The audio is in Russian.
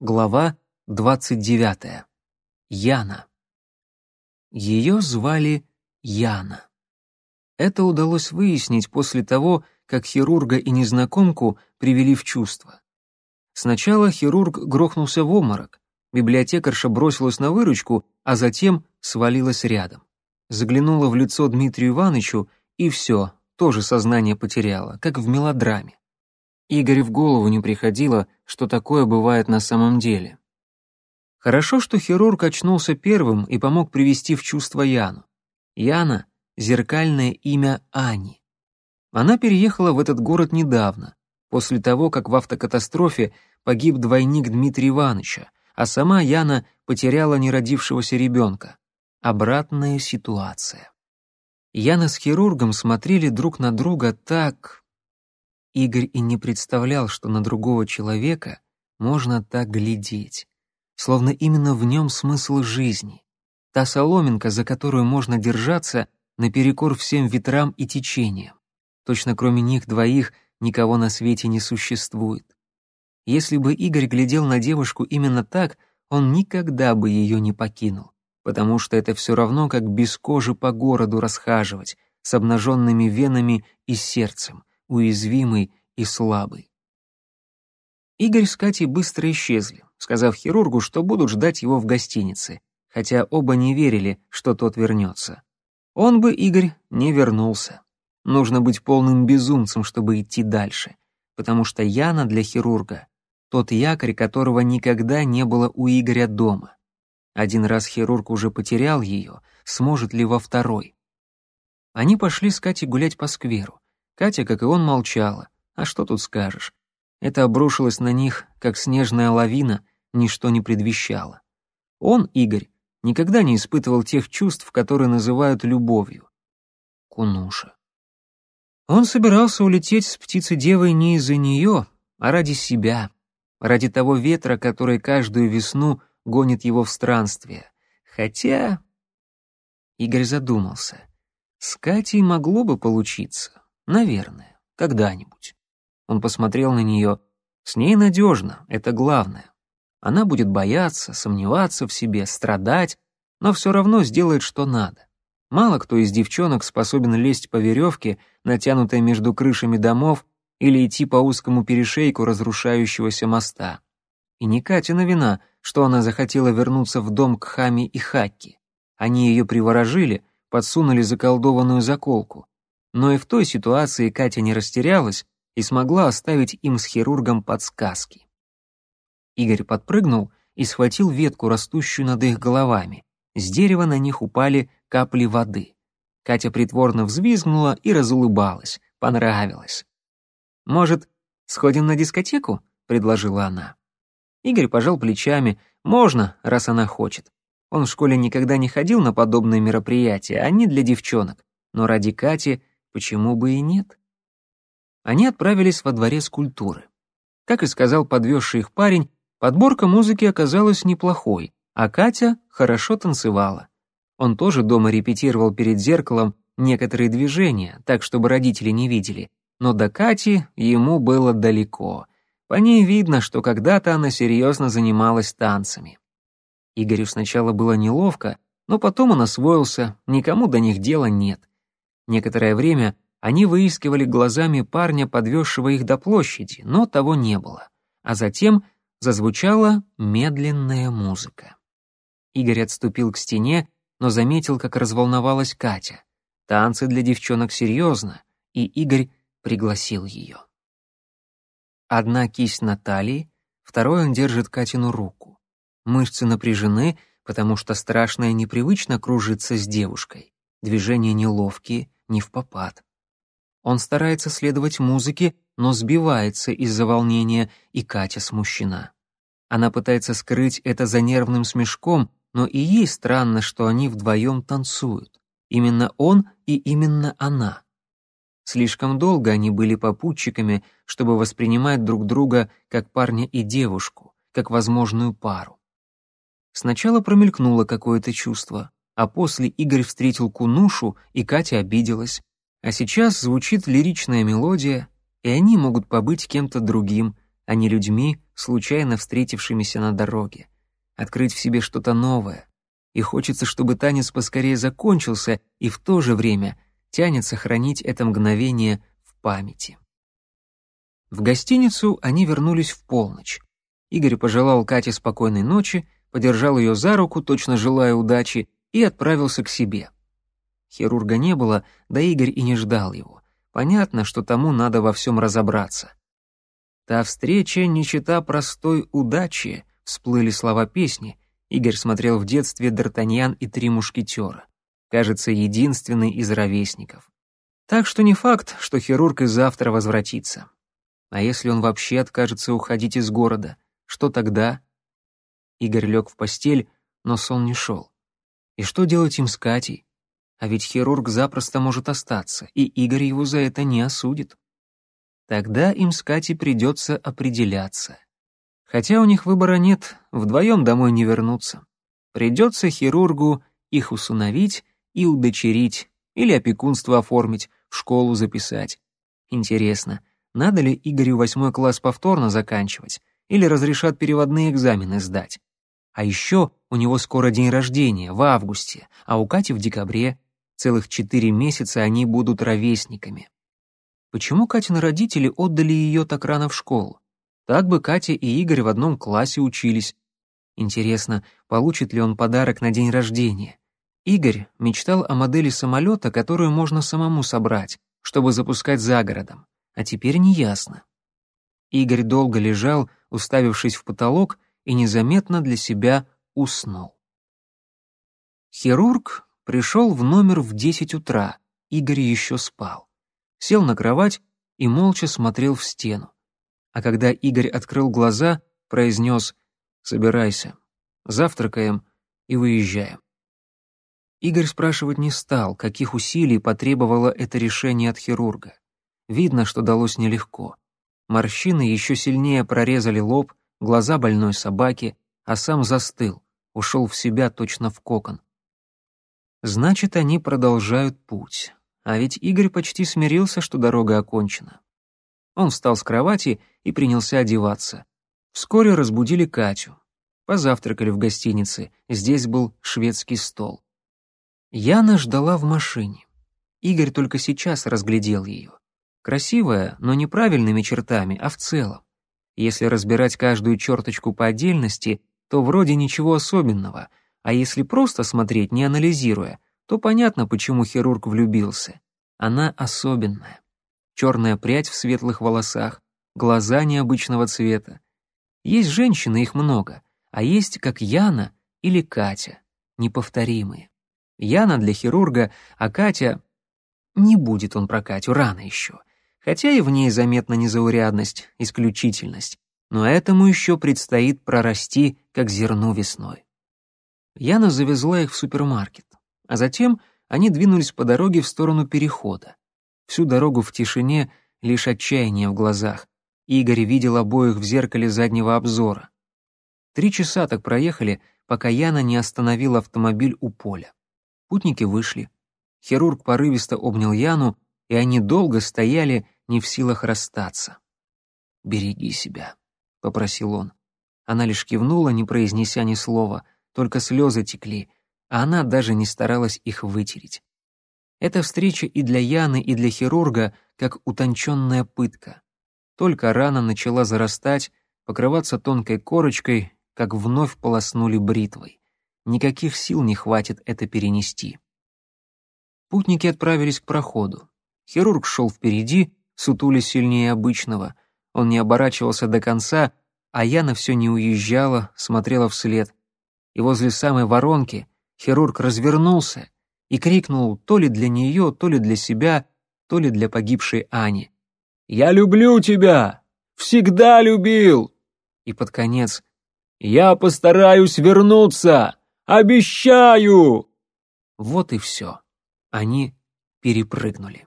Глава 29. Яна. Ее звали Яна. Это удалось выяснить после того, как хирурга и незнакомку привели в чувство. Сначала хирург грохнулся в обморок, библиотекарша бросилась на выручку, а затем свалилась рядом. Заглянула в лицо Дмитрию Ивановичу, и все, тоже сознание потеряла, как в мелодраме. Игорь в голову не приходило, что такое бывает на самом деле. Хорошо, что хирург очнулся первым и помог привести в чувство Яну. Яна — зеркальное имя Ани. Она переехала в этот город недавно, после того, как в автокатастрофе погиб двойник Дмитрия Ивановича, а сама Яна потеряла неродившегося ребенка. Обратная ситуация. Яна с хирургом смотрели друг на друга так, Игорь и не представлял, что на другого человека можно так глядеть, словно именно в нем смысл жизни. Та соломинка, за которую можно держаться наперекор всем ветрам и течениям. Точно кроме них двоих никого на свете не существует. Если бы Игорь глядел на девушку именно так, он никогда бы ее не покинул, потому что это все равно, как без кожи по городу расхаживать, с обнаженными венами и сердцем уязвимый и слабый. Игорь с Катей быстро исчезли, сказав хирургу, что будут ждать его в гостинице, хотя оба не верили, что тот вернется. Он бы, Игорь, не вернулся. Нужно быть полным безумцем, чтобы идти дальше, потому что Яна для хирурга — тот якорь, которого никогда не было у Игоря дома. Один раз хирург уже потерял ее, сможет ли во второй? Они пошли с Катей гулять по скверу. Катя, как и он, молчала. А что тут скажешь? Это обрушилось на них, как снежная лавина, ничто не предвещало. Он, Игорь, никогда не испытывал тех чувств, которые называют любовью. Кунуша. Он собирался улететь с птицей-девой не из-за нее, а ради себя, ради того ветра, который каждую весну гонит его в странствие. Хотя... Игорь задумался. С Катей могло бы получиться. Наверное, когда-нибудь. Он посмотрел на нее. С ней надежно, это главное. Она будет бояться, сомневаться в себе, страдать, но все равно сделает, что надо. Мало кто из девчонок способен лезть по веревке, натянутой между крышами домов, или идти по узкому перешейку разрушающегося моста. И не Катина вина, что она захотела вернуться в дом к Хами и Хакки. Они ее приворожили, подсунули заколдованную заколку. Но и в той ситуации Катя не растерялась и смогла оставить им с хирургом подсказки. Игорь подпрыгнул и схватил ветку, растущую над их головами. С дерева на них упали капли воды. Катя притворно взвизгнула и разулыбалась. Понравилось. «Может, сходим на дискотеку?» — предложила она. Игорь пожал плечами. «Можно, раз она хочет. Он в школе никогда не ходил на подобные мероприятия, они для девчонок. Но ради Кати Почему бы и нет? Они отправились во дворец культуры. Как и сказал подвезший их парень, подборка музыки оказалась неплохой, а Катя хорошо танцевала. Он тоже дома репетировал перед зеркалом некоторые движения, так чтобы родители не видели, но до Кати ему было далеко. По ней видно, что когда-то она серьезно занималась танцами. Игорю сначала было неловко, но потом он освоился, никому до них дела нет. Некоторое время они выискивали глазами парня, подвезшего их до площади, но того не было. А затем зазвучала медленная музыка. Игорь отступил к стене, но заметил, как разволновалась Катя. Танцы для девчонок серьезно, и Игорь пригласил ее. Одна кисть на талии, второй он держит Катину руку. Мышцы напряжены, потому что страшное непривычно кружиться с девушкой. Движения неловкие, не в попад. Он старается следовать музыке, но сбивается из-за волнения, и Катя смущена. Она пытается скрыть это за нервным смешком, но и ей странно, что они вдвоем танцуют. Именно он и именно она. Слишком долго они были попутчиками, чтобы воспринимать друг друга как парня и девушку, как возможную пару. Сначала промелькнуло какое-то чувство а после Игорь встретил Кунушу, и Катя обиделась. А сейчас звучит лиричная мелодия, и они могут побыть кем-то другим, а не людьми, случайно встретившимися на дороге, открыть в себе что-то новое. И хочется, чтобы танец поскорее закончился, и в то же время тянет сохранить это мгновение в памяти. В гостиницу они вернулись в полночь. Игорь пожелал Кате спокойной ночи, подержал ее за руку, точно желая удачи, и отправился к себе. Хирурга не было, да Игорь и не ждал его. Понятно, что тому надо во всем разобраться. «Та встреча не чета простой удачи», — всплыли слова песни. Игорь смотрел в детстве «Д'Артаньян и три мушкетера». Кажется, единственный из ровесников. Так что не факт, что хирург и завтра возвратится. А если он вообще откажется уходить из города, что тогда? Игорь лег в постель, но сон не шел. И что делать им с Катей? А ведь хирург запросто может остаться, и Игорь его за это не осудит. Тогда им с Катей придется определяться. Хотя у них выбора нет, вдвоем домой не вернуться. Придется хирургу их усыновить и удочерить, или опекунство оформить, в школу записать. Интересно, надо ли Игорю восьмой класс повторно заканчивать, или разрешат переводные экзамены сдать? А еще у него скоро день рождения, в августе, а у Кати в декабре. Целых четыре месяца они будут ровесниками. Почему Катины родители отдали ее так рано в школу? Так бы Катя и Игорь в одном классе учились. Интересно, получит ли он подарок на день рождения? Игорь мечтал о модели самолета, которую можно самому собрать, чтобы запускать за городом а теперь неясно. Игорь долго лежал, уставившись в потолок, и незаметно для себя уснул. Хирург пришел в номер в десять утра, Игорь еще спал. Сел на кровать и молча смотрел в стену. А когда Игорь открыл глаза, произнес «Собирайся, завтракаем и выезжаем». Игорь спрашивать не стал, каких усилий потребовало это решение от хирурга. Видно, что далось нелегко. Морщины еще сильнее прорезали лоб, глаза больной собаки, а сам застыл, ушел в себя точно в кокон. Значит, они продолжают путь. А ведь Игорь почти смирился, что дорога окончена. Он встал с кровати и принялся одеваться. Вскоре разбудили Катю. Позавтракали в гостинице, здесь был шведский стол. Яна ждала в машине. Игорь только сейчас разглядел ее. Красивая, но не правильными чертами, а в целом. Если разбирать каждую черточку по отдельности, то вроде ничего особенного, а если просто смотреть, не анализируя, то понятно, почему хирург влюбился. Она особенная. Черная прядь в светлых волосах, глаза необычного цвета. Есть женщины, их много, а есть как Яна или Катя, неповторимые. Яна для хирурга, а Катя... Не будет он про Катю, рано еще хотя и в ней заметна незаурядность, исключительность, но этому еще предстоит прорасти, как зерну весной. Яна завезла их в супермаркет, а затем они двинулись по дороге в сторону перехода. Всю дорогу в тишине, лишь отчаяние в глазах. Игорь видел обоих в зеркале заднего обзора. Три часа так проехали, пока Яна не остановила автомобиль у поля. Путники вышли. Хирург порывисто обнял Яну, и они долго стояли, не в силах расстаться. «Береги себя», — попросил он. Она лишь кивнула, не произнеся ни слова, только слезы текли, а она даже не старалась их вытереть. Эта встреча и для Яны, и для хирурга как утонченная пытка. Только рана начала зарастать, покрываться тонкой корочкой, как вновь полоснули бритвой. Никаких сил не хватит это перенести. Путники отправились к проходу. Хирург шел впереди, сутулясь сильнее обычного. Он не оборачивался до конца, а Яна все не уезжала, смотрела вслед. И возле самой воронки хирург развернулся и крикнул то ли для нее, то ли для себя, то ли для погибшей Ани. «Я люблю тебя! Всегда любил!» И под конец «Я постараюсь вернуться! Обещаю!» Вот и все. Они перепрыгнули.